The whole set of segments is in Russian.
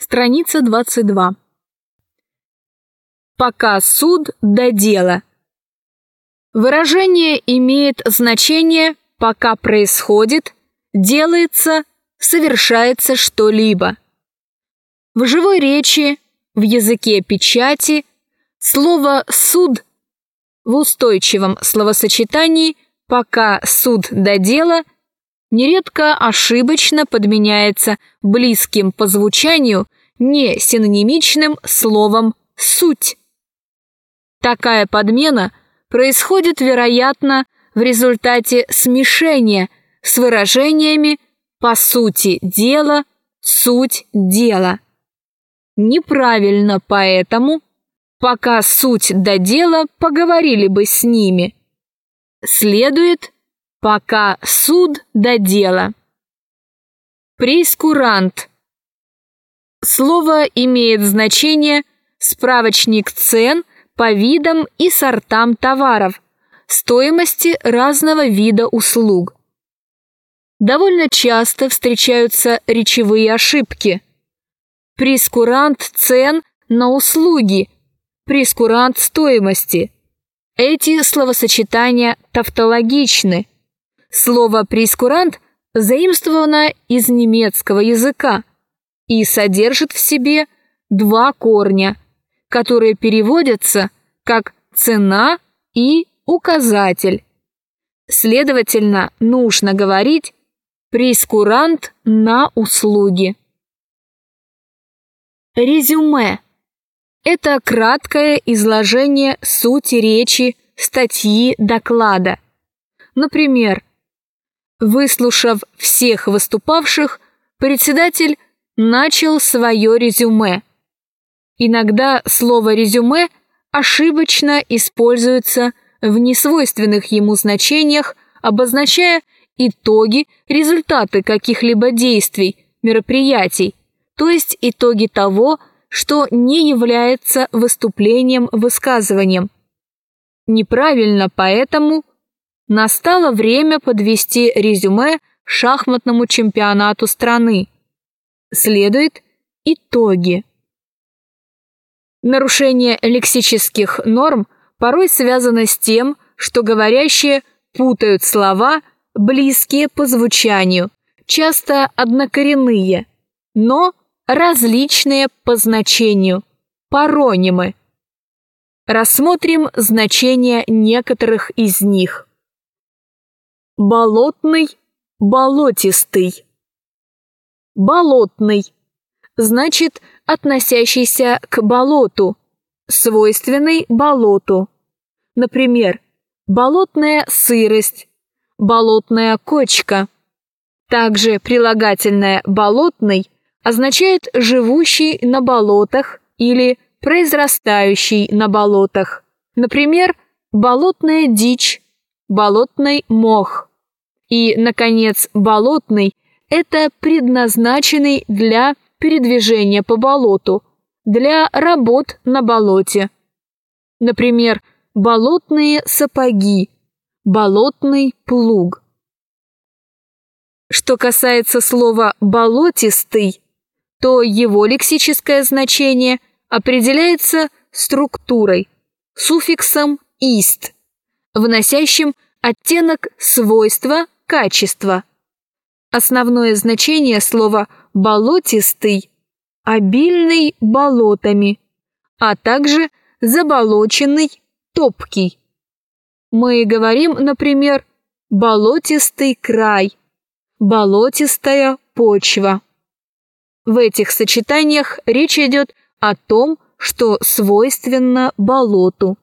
Страница 22. Пока суд до дела. Выражение имеет значение «пока происходит», «делается», «совершается что-либо». В живой речи, в языке печати слово «суд» в устойчивом словосочетании «пока суд до дела» нередко ошибочно подменяется близким по звучанию не синонимичным словом «суть». Такая подмена происходит, вероятно, в результате смешения с выражениями «по сути дела», «суть дела». Неправильно поэтому, пока суть до дела, поговорили бы с ними. Следует Пока суд до дела. Прейскурант. Слово имеет значение справочник цен по видам и сортам товаров, стоимости разного вида услуг. Довольно часто встречаются речевые ошибки. Прескурант цен на услуги, прескурант стоимости. Эти словосочетания тавтологичны – Слово «прескурант» заимствовано из немецкого языка и содержит в себе два корня, которые переводятся как «цена» и «указатель». Следовательно, нужно говорить «прескурант на услуги». Резюме – это краткое изложение сути речи, статьи, доклада. Например, Выслушав всех выступавших, председатель начал свое резюме. Иногда слово «резюме» ошибочно используется в несвойственных ему значениях, обозначая итоги, результаты каких-либо действий, мероприятий, то есть итоги того, что не является выступлением-высказыванием. Неправильно поэтому Настало время подвести резюме шахматному чемпионату страны. Следует итоги. Нарушение лексических норм порой связано с тем, что говорящие путают слова, близкие по звучанию, часто однокоренные, но различные по значению, паронимы. Рассмотрим значения некоторых из них. Болотный, болотистый. Болотный. Значит, относящийся к болоту, свойственный болоту. Например, болотная сырость, болотная кочка. Также прилагательное «болотный» означает «живущий на болотах» или «произрастающий на болотах». Например, болотная дичь, болотный мох. И, наконец, болотный – это предназначенный для передвижения по болоту, для работ на болоте. Например, болотные сапоги, болотный плуг. Что касается слова «болотистый», то его лексическое значение определяется структурой, суффиксом «ист», вносящим оттенок свойства качество. Основное значение слова «болотистый» – обильный болотами, а также заболоченный, топкий. Мы говорим, например, болотистый край, болотистая почва. В этих сочетаниях речь идет о том, что свойственно болоту.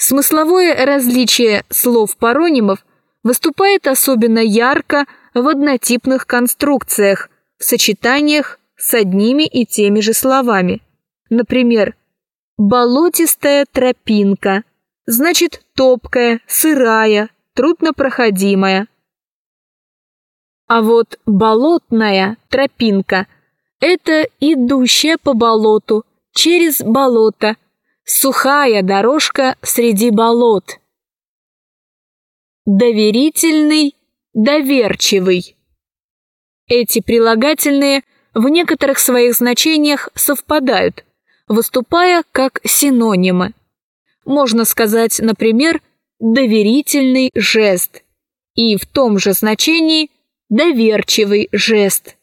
Смысловое различие слов-паронимов выступает особенно ярко в однотипных конструкциях, в сочетаниях с одними и теми же словами. Например, «болотистая тропинка» значит топкая, сырая, труднопроходимая. А вот болотная тропинка – это идущая по болоту, через болото – Сухая дорожка среди болот. Доверительный, доверчивый. Эти прилагательные в некоторых своих значениях совпадают, выступая как синонимы. Можно сказать, например, доверительный жест и в том же значении доверчивый жест.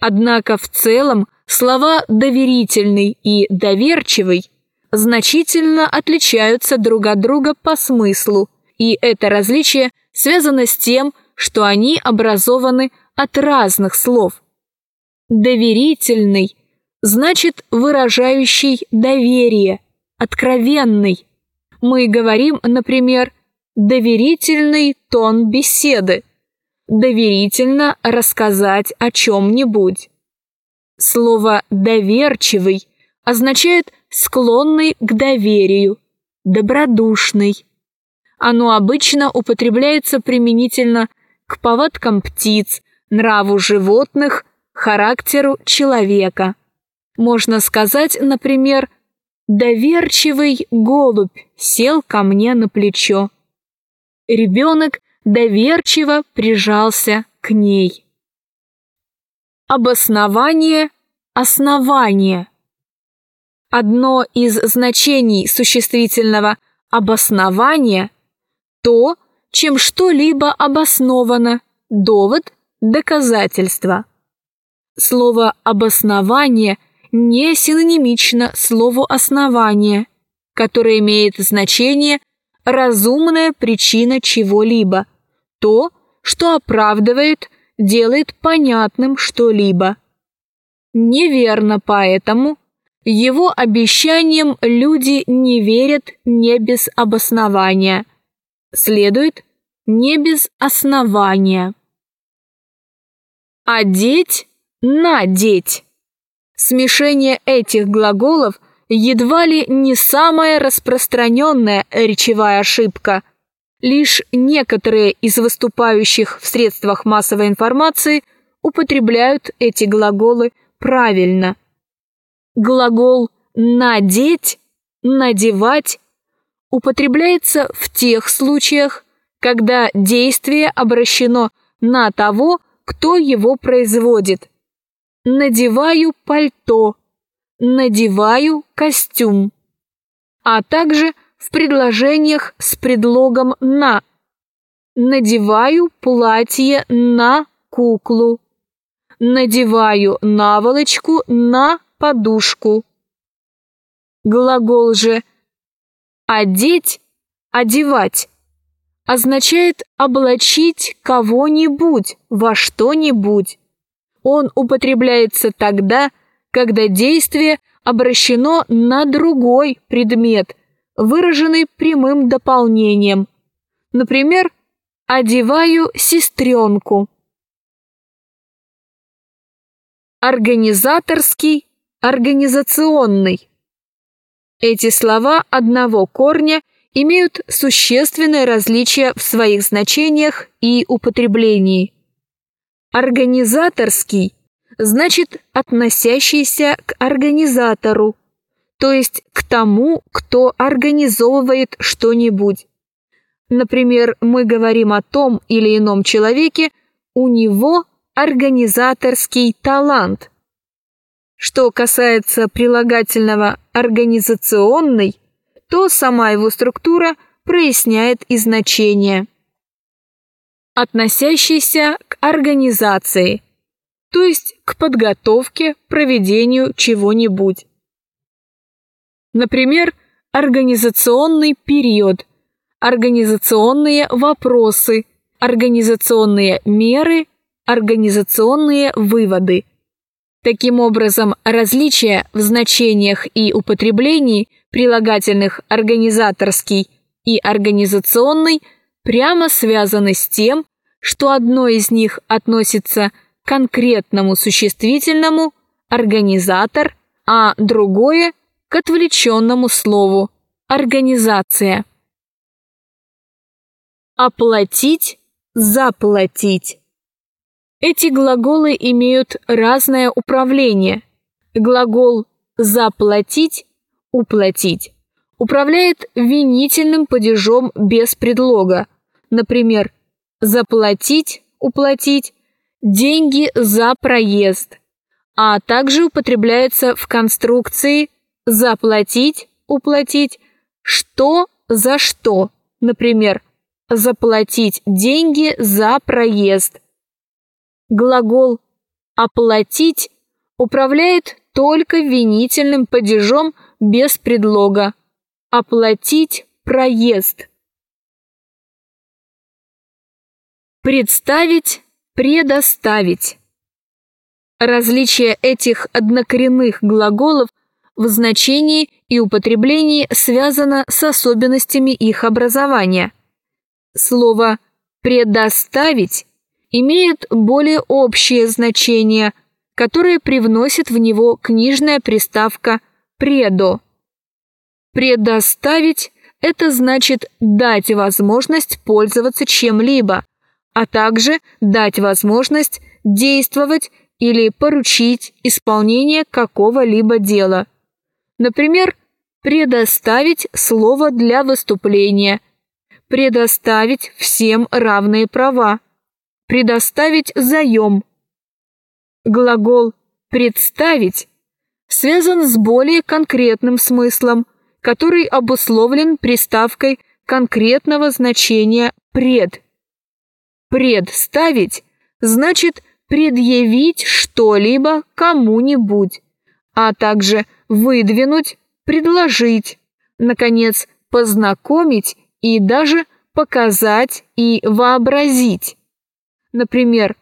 Однако в целом слова «доверительный» и «доверчивый» значительно отличаются друг от друга по смыслу, и это различие связано с тем, что они образованы от разных слов. Доверительный значит выражающий доверие, откровенный. Мы говорим, например, доверительный тон беседы, доверительно рассказать о чем-нибудь. Слово «доверчивый» означает «склонный к доверию», «добродушный». Оно обычно употребляется применительно к повадкам птиц, нраву животных, характеру человека. Можно сказать, например, «доверчивый голубь сел ко мне на плечо». Ребенок доверчиво прижался к ней. Обоснование – основание. Одно из значений существительного обоснования – то, чем что-либо обосновано, довод, доказательство. Слово «обоснование» не синонимично слову «основание», которое имеет значение «разумная причина чего-либо», то, что оправдывает, делает понятным что-либо. Неверно поэтому, его обещаниям люди не верят не без обоснования. Следует не без основания. Одеть, надеть. Смешение этих глаголов едва ли не самая распространенная речевая ошибка – Лишь некоторые из выступающих в средствах массовой информации употребляют эти глаголы правильно. Глагол «надеть», «надевать» употребляется в тех случаях, когда действие обращено на того, кто его производит. Надеваю пальто, надеваю костюм, а также – в предложениях с предлогом «на». Надеваю платье на куклу. Надеваю наволочку на подушку. Глагол же «одеть», «одевать» означает облачить кого-нибудь во что-нибудь. Он употребляется тогда, когда действие обращено на другой предмет, выраженный прямым дополнением. Например, «одеваю сестренку». Организаторский, организационный. Эти слова одного корня имеют существенное различие в своих значениях и употреблении. Организаторский значит относящийся к организатору, то есть к тому, кто организовывает что-нибудь. Например, мы говорим о том или ином человеке, у него организаторский талант. Что касается прилагательного «организационный», то сама его структура проясняет и значение. Относящийся к организации, то есть к подготовке, проведению чего-нибудь. Например, организационный период, организационные вопросы, организационные меры, организационные выводы. Таким образом, различия в значениях и употреблении прилагательных организаторский и организационный прямо связаны с тем, что одно из них относится к конкретному существительному организатор, а другое к отвлеченному слову «организация». Оплатить, заплатить. Эти глаголы имеют разное управление. Глагол «заплатить» – «уплатить» управляет винительным падежом без предлога. Например, «заплатить», «уплатить», «деньги за проезд», а также употребляется в конструкции «заплатить», «уплатить», «что» за что, например, «заплатить деньги за проезд». Глагол «оплатить» управляет только винительным падежом без предлога. Оплатить проезд. Представить, предоставить. Различие этих однокоренных глаголов в значении и употреблении связано с особенностями их образования. Слово «предоставить» имеет более общее значение, которое привносит в него книжная приставка «предо». Предоставить – это значит дать возможность пользоваться чем-либо, а также дать возможность действовать или поручить исполнение какого-либо дела. Например, предоставить слово для выступления, предоставить всем равные права, предоставить заем. Глагол «представить» связан с более конкретным смыслом, который обусловлен приставкой конкретного значения «пред». Представить значит предъявить что-либо кому-нибудь, а также выдвинуть, предложить, наконец, познакомить и даже показать и вообразить. Например,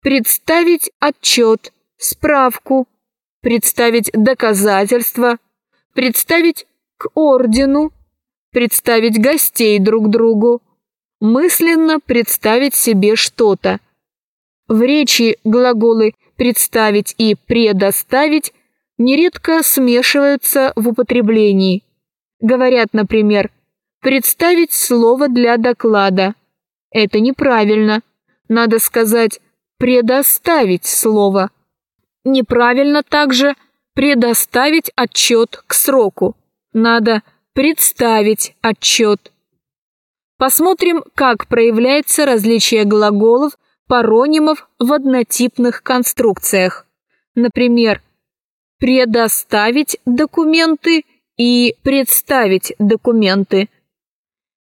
представить отчет, справку, представить доказательства, представить к ордену, представить гостей друг другу, мысленно представить себе что-то. В речи глаголы «представить» и «предоставить» нередко смешиваются в употреблении. Говорят, например, «представить слово для доклада». Это неправильно. Надо сказать «предоставить слово». Неправильно также «предоставить отчет к сроку». Надо «представить отчет». Посмотрим, как проявляется различие глаголов, паронимов в однотипных конструкциях. Например, предоставить документы и представить документы.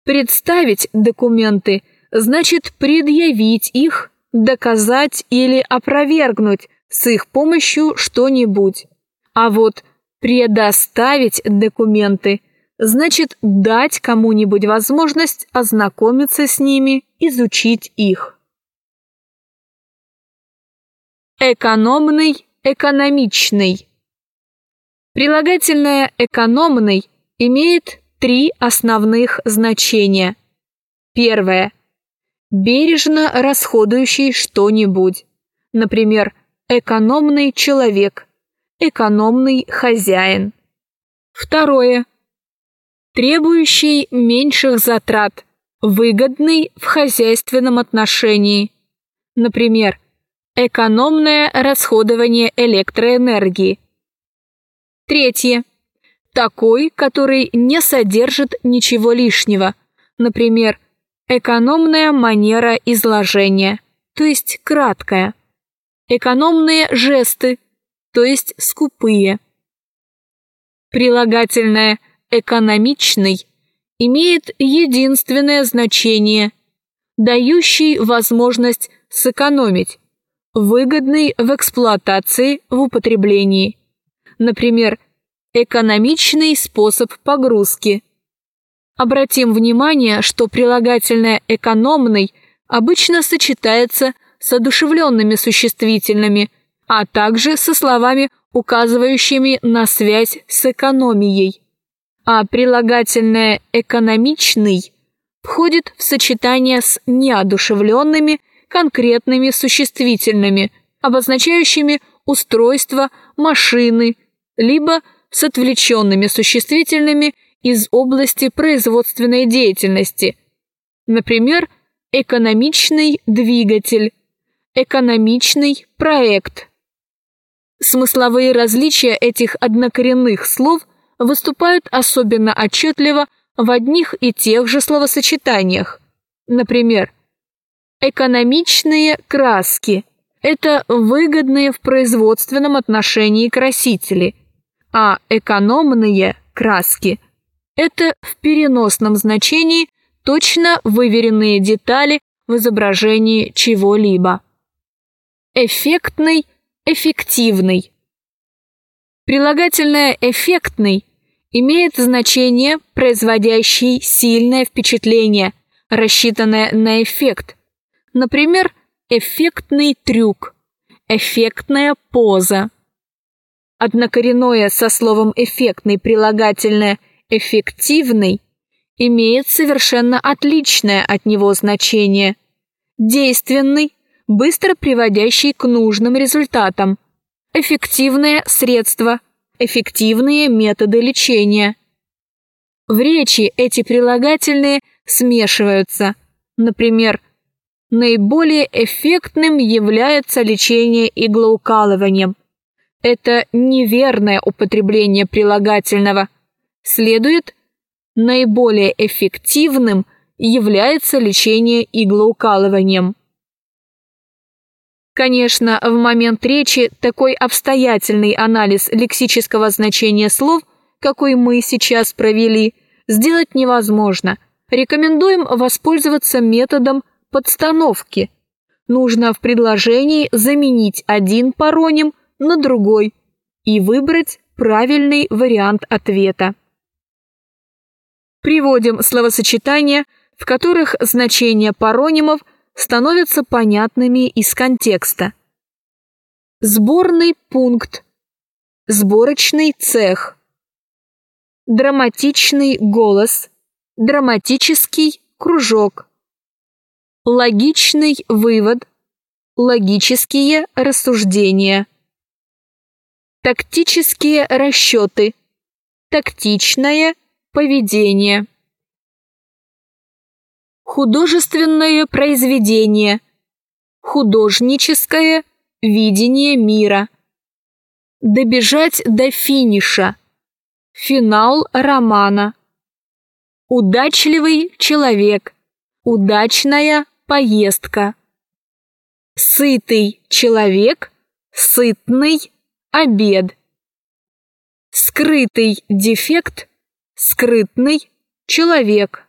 Представить документы значит предъявить их, доказать или опровергнуть с их помощью что-нибудь. А вот предоставить документы значит дать кому-нибудь возможность ознакомиться с ними, изучить их. Экономный, экономичный. Прилагательное «экономный» имеет три основных значения. Первое. Бережно расходующий что-нибудь. Например, экономный человек, экономный хозяин. Второе. Требующий меньших затрат, выгодный в хозяйственном отношении. Например, экономное расходование электроэнергии Третье. Такой, который не содержит ничего лишнего. Например, экономная манера изложения, то есть краткая. Экономные жесты, то есть скупые. Прилагательное «экономичный» имеет единственное значение, дающий возможность сэкономить, выгодный в эксплуатации в употреблении например, экономичный способ погрузки. Обратим внимание, что прилагательное «экономный» обычно сочетается с одушевленными существительными, а также со словами, указывающими на связь с экономией. А прилагательное «экономичный» входит в сочетание с неодушевленными конкретными существительными, обозначающими устройство, машины, либо с отвлеченными существительными из области производственной деятельности. Например, экономичный двигатель, экономичный проект. Смысловые различия этих однокоренных слов выступают особенно отчетливо в одних и тех же словосочетаниях. Например, экономичные краски, это выгодные в производственном отношении красители, а экономные краски – это в переносном значении точно выверенные детали в изображении чего-либо. Эффектный, эффективный. Прилагательное «эффектный» имеет значение, производящий сильное впечатление, рассчитанное на эффект. Например, эффектный трюк, эффектная поза. Однокоренное со словом «эффектный» прилагательное «эффективный» имеет совершенно отличное от него значение. Действенный, быстро приводящий к нужным результатам. Эффективное средство, эффективные методы лечения. В речи эти прилагательные смешиваются. Например, наиболее эффектным является лечение иглоукалыванием. Это неверное употребление прилагательного. Следует наиболее эффективным является лечение иглоукалыванием. Конечно, в момент речи такой обстоятельный анализ лексического значения слов, какой мы сейчас провели, сделать невозможно. Рекомендуем воспользоваться методом подстановки. Нужно в предложении заменить один пароним на другой и выбрать правильный вариант ответа. Приводим словосочетания, в которых значения паронимов становятся понятными из контекста. Сборный пункт, сборочный цех, драматичный голос, драматический кружок, логичный вывод, логические рассуждения, тактические расчеты, тактичное поведение. Художественное произведение. Художническое видение мира. Добежать до финиша. Финал романа. Удачливый человек. Удачная поездка. Сытый человек. Сытный обед. Скрытый дефект скрытный человек.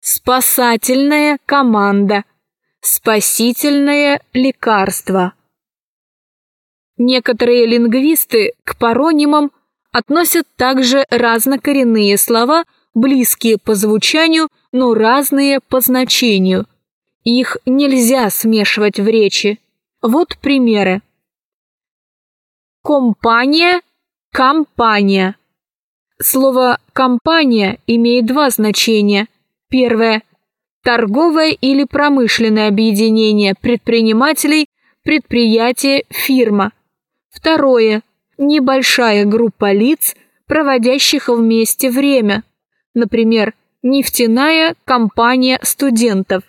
Спасательная команда, спасительное лекарство. Некоторые лингвисты к паронимам относят также разнокоренные слова, близкие по звучанию, но разные по значению. Их нельзя смешивать в речи. Вот примеры. Компания, компания. Слово «компания» имеет два значения. Первое – торговое или промышленное объединение предпринимателей, предприятие, фирма. Второе – небольшая группа лиц, проводящих вместе время. Например, нефтяная компания студентов.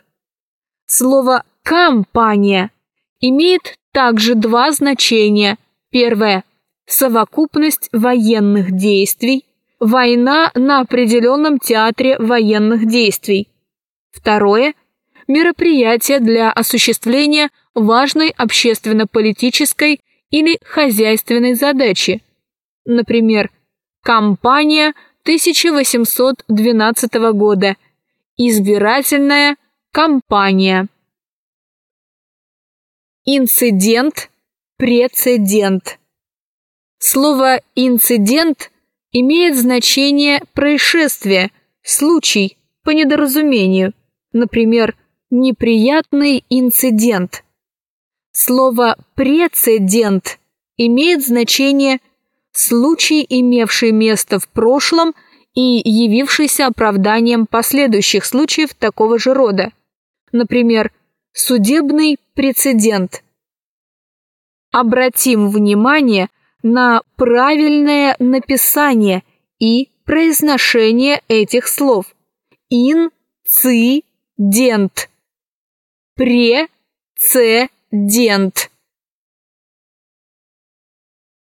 Слово «компания» имеет также два значения. Первое – совокупность военных действий, Война на определенном театре военных действий. Второе – мероприятие для осуществления важной общественно-политической или хозяйственной задачи. Например, кампания 1812 года, избирательная кампания. Инцидент, прецедент. Слово «инцидент» имеет значение происшествие, случай, по недоразумению, например, неприятный инцидент. Слово «прецедент» имеет значение случай, имевший место в прошлом и явившийся оправданием последующих случаев такого же рода. Например, судебный прецедент. Обратим внимание на правильное написание и произношение этих слов. Инцидент. Прецедент.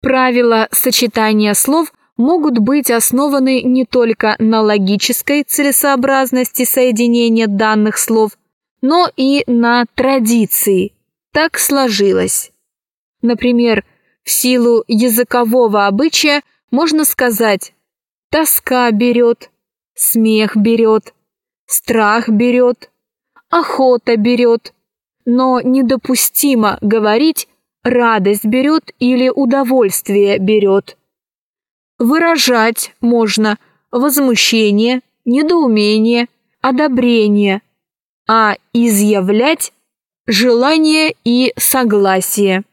Правила сочетания слов могут быть основаны не только на логической целесообразности соединения данных слов, но и на традиции. так сложилось. Например, в силу языкового обычая можно сказать «тоска берет», «смех берет», «страх берет», «охота берет», но недопустимо говорить «радость берет» или «удовольствие берет». Выражать можно возмущение, недоумение, одобрение, а изъявлять желание и согласие.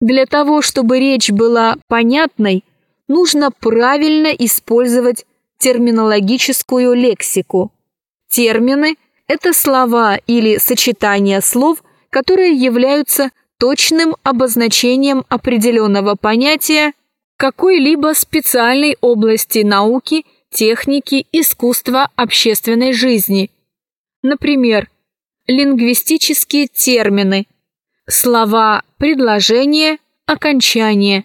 Для того, чтобы речь была понятной, нужно правильно использовать терминологическую лексику. Термины – это слова или сочетания слов, которые являются точным обозначением определенного понятия какой-либо специальной области науки, техники, искусства, общественной жизни. Например, лингвистические термины – Слова предложение, окончание.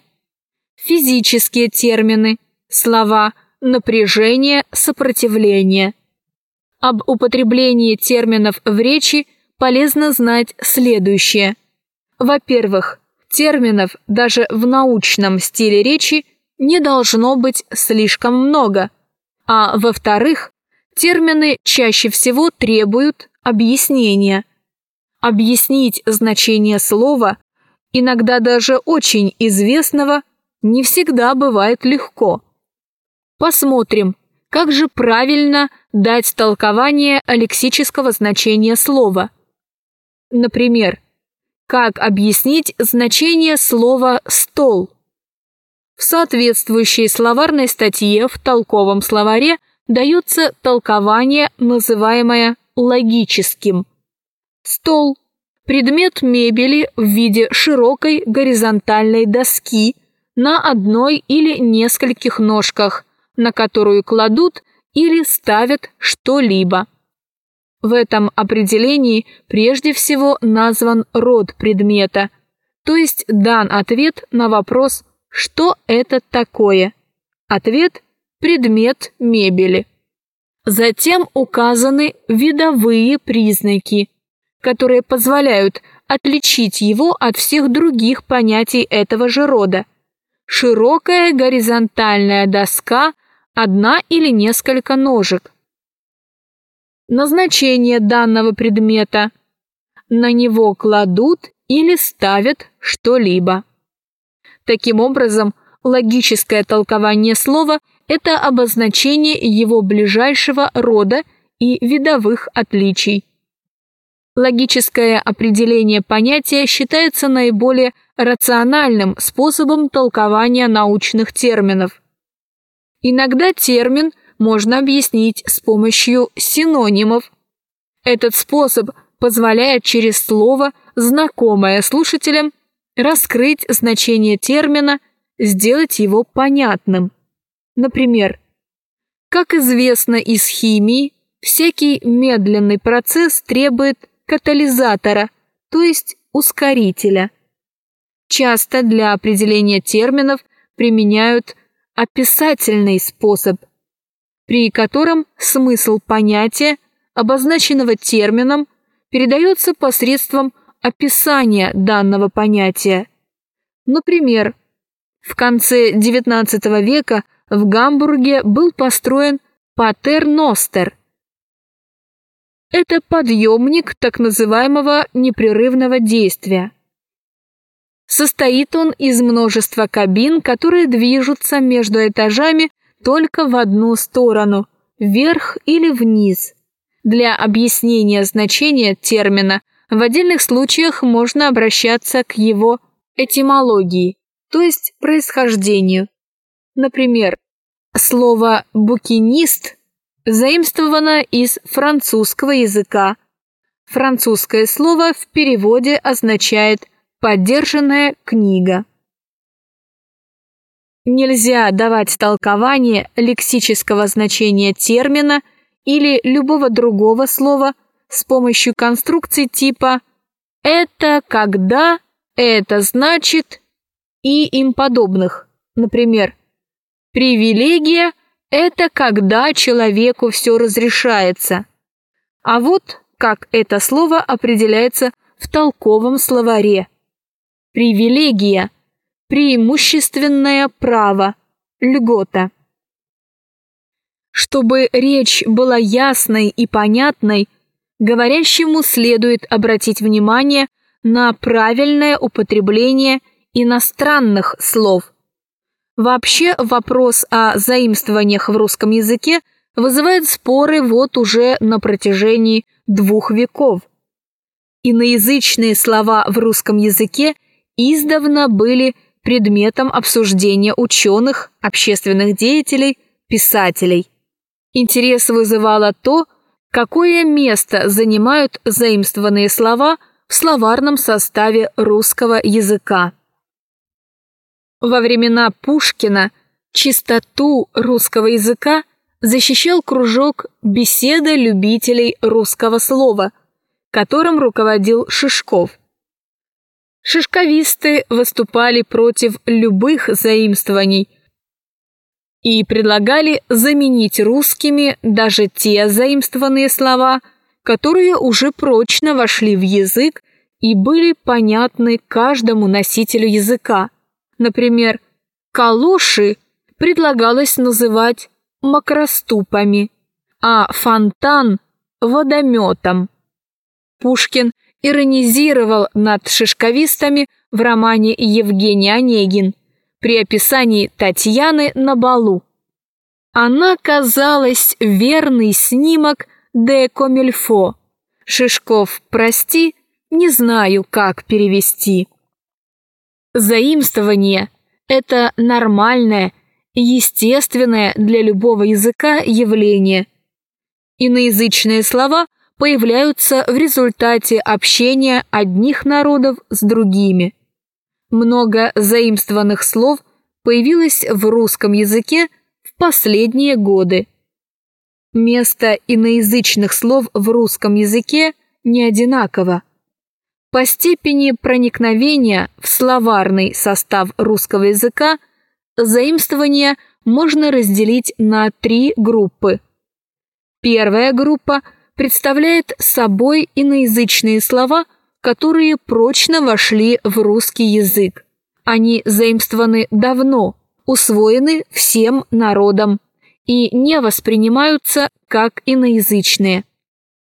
Физические термины. Слова напряжение, сопротивление. Об употреблении терминов в речи полезно знать следующее. Во-первых, терминов даже в научном стиле речи не должно быть слишком много. А во-вторых, термины чаще всего требуют объяснения – объяснить значение слова, иногда даже очень известного, не всегда бывает легко. Посмотрим, как же правильно дать толкование лексического значения слова. Например, как объяснить значение слова «стол»? В соответствующей словарной статье в толковом словаре дается толкование, называемое логическим – Стол – предмет мебели в виде широкой горизонтальной доски на одной или нескольких ножках, на которую кладут или ставят что-либо. В этом определении прежде всего назван род предмета, то есть дан ответ на вопрос «что это такое?». Ответ – предмет мебели. Затем указаны видовые признаки – которые позволяют отличить его от всех других понятий этого же рода. Широкая горизонтальная доска, одна или несколько ножек. Назначение данного предмета. На него кладут или ставят что-либо. Таким образом, логическое толкование слова – это обозначение его ближайшего рода и видовых отличий. Логическое определение понятия считается наиболее рациональным способом толкования научных терминов. Иногда термин можно объяснить с помощью синонимов. Этот способ позволяет через слово, знакомое слушателям, раскрыть значение термина, сделать его понятным. Например, как известно из химии, всякий медленный процесс требует катализатора, то есть ускорителя. Часто для определения терминов применяют описательный способ, при котором смысл понятия, обозначенного термином, передается посредством описания данного понятия. Например, в конце XIX века в Гамбурге был построен Патерностер – это подъемник так называемого непрерывного действия. Состоит он из множества кабин, которые движутся между этажами только в одну сторону, вверх или вниз. Для объяснения значения термина в отдельных случаях можно обращаться к его этимологии, то есть происхождению. Например, слово «букинист» заимствовано из французского языка. Французское слово в переводе означает «поддержанная книга». Нельзя давать толкование лексического значения термина или любого другого слова с помощью конструкций типа «это когда», «это значит» и им подобных. Например, привилегия – это когда человеку все разрешается. А вот как это слово определяется в толковом словаре. Привилегия, преимущественное право, льгота. Чтобы речь была ясной и понятной, говорящему следует обратить внимание на правильное употребление иностранных слов. Вообще вопрос о заимствованиях в русском языке вызывает споры вот уже на протяжении двух веков. Иноязычные слова в русском языке издавна были предметом обсуждения ученых, общественных деятелей, писателей. Интерес вызывало то, какое место занимают заимствованные слова в словарном составе русского языка. Во времена Пушкина чистоту русского языка защищал кружок «Беседа любителей русского слова», которым руководил Шишков. Шишковисты выступали против любых заимствований и предлагали заменить русскими даже те заимствованные слова, которые уже прочно вошли в язык и были понятны каждому носителю языка. Например, «калоши» предлагалось называть макроступами, а фонтан – водометом. Пушкин иронизировал над шишковистами в романе «Евгений Онегин» при описании Татьяны на балу. Она казалась верный снимок де Комильфо. Шишков, прости, не знаю, как перевести. Заимствование – это нормальное, естественное для любого языка явление. Иноязычные слова появляются в результате общения одних народов с другими. Много заимствованных слов появилось в русском языке в последние годы. Место иноязычных слов в русском языке не одинаково. По степени проникновения в словарный состав русского языка заимствования можно разделить на три группы. Первая группа представляет собой иноязычные слова, которые прочно вошли в русский язык. Они заимствованы давно, усвоены всем народом и не воспринимаются как иноязычные.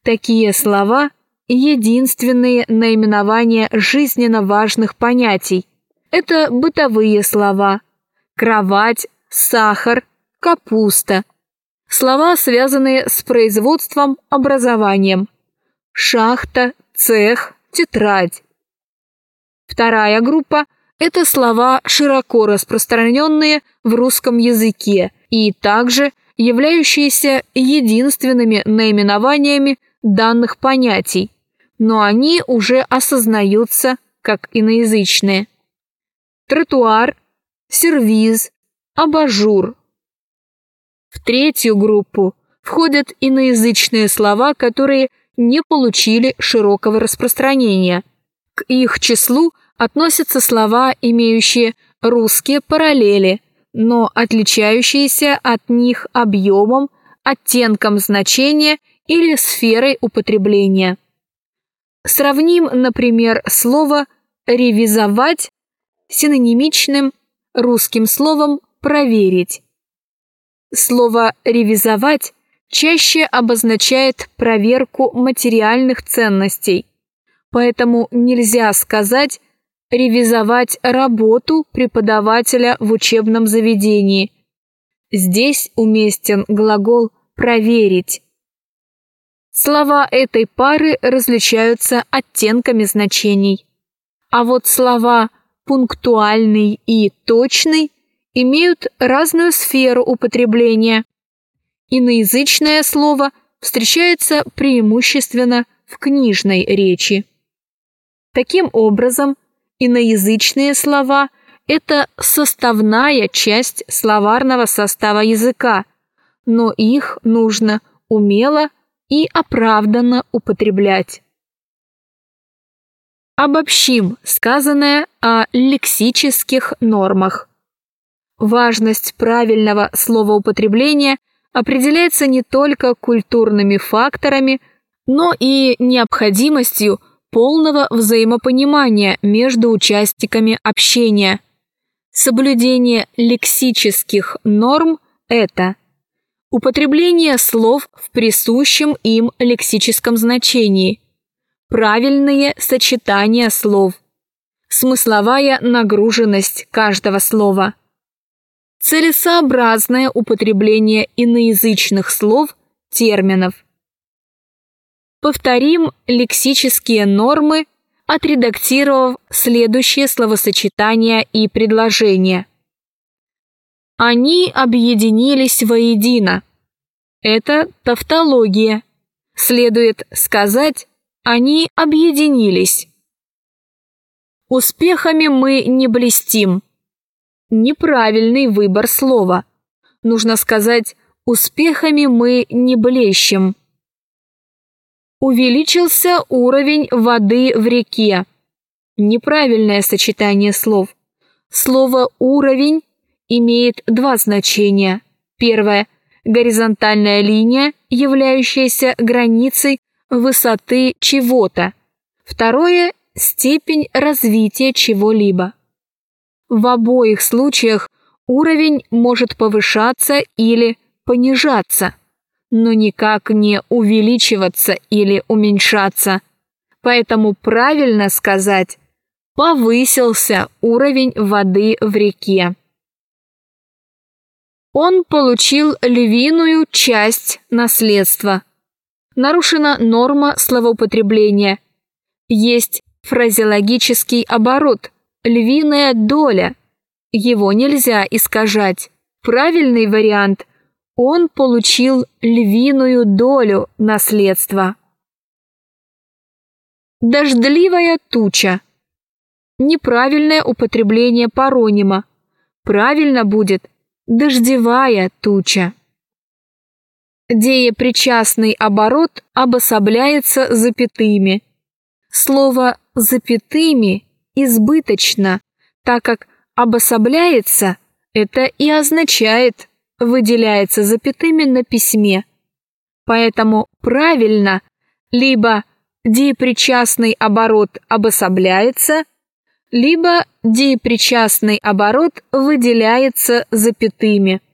Такие слова – единственные наименования жизненно важных понятий. Это бытовые слова – кровать, сахар, капуста. Слова, связанные с производством, образованием. Шахта, цех, тетрадь. Вторая группа – это слова, широко распространенные в русском языке и также являющиеся единственными наименованиями данных понятий, но они уже осознаются как иноязычные. Тротуар, сервиз, абажур. В третью группу входят иноязычные слова, которые не получили широкого распространения. К их числу относятся слова, имеющие русские параллели, но отличающиеся от них объемом, оттенком значения или сферой употребления. Сравним, например, слово «ревизовать» синонимичным русским словом «проверить». Слово «ревизовать» чаще обозначает проверку материальных ценностей, поэтому нельзя сказать «ревизовать работу преподавателя в учебном заведении». Здесь уместен глагол «проверить». Слова этой пары различаются оттенками значений. А вот слова «пунктуальный» и «точный» имеют разную сферу употребления. Иноязычное слово встречается преимущественно в книжной речи. Таким образом, иноязычные слова – это составная часть словарного состава языка, но их нужно умело и оправданно употреблять. Обобщим сказанное о лексических нормах. Важность правильного словоупотребления определяется не только культурными факторами, но и необходимостью полного взаимопонимания между участниками общения. Соблюдение лексических норм – это употребление слов в присущем им лексическом значении, правильные сочетания слов, смысловая нагруженность каждого слова, целесообразное употребление иноязычных слов, терминов. Повторим лексические нормы, отредактировав следующие словосочетания и предложения. Они объединились воедино. Это тавтология. Следует сказать, они объединились. Успехами мы не блестим. Неправильный выбор слова. Нужно сказать, успехами мы не блещем. Увеличился уровень воды в реке. Неправильное сочетание слов. Слово «уровень» имеет два значения. Первое – горизонтальная линия, являющаяся границей высоты чего-то. Второе – степень развития чего-либо. В обоих случаях уровень может повышаться или понижаться, но никак не увеличиваться или уменьшаться. Поэтому правильно сказать «повысился уровень воды в реке». Он получил львиную часть наследства. Нарушена норма словоупотребления. Есть фразеологический оборот «львиная доля». Его нельзя искажать. Правильный вариант – он получил львиную долю наследства. Дождливая туча. Неправильное употребление паронима. Правильно будет дождевая туча. Деепричастный оборот обособляется запятыми. Слово «запятыми» избыточно, так как «обособляется» это и означает «выделяется запятыми на письме». Поэтому правильно либо деепричастный оборот обособляется, либо деепричастный оборот выделяется запятыми –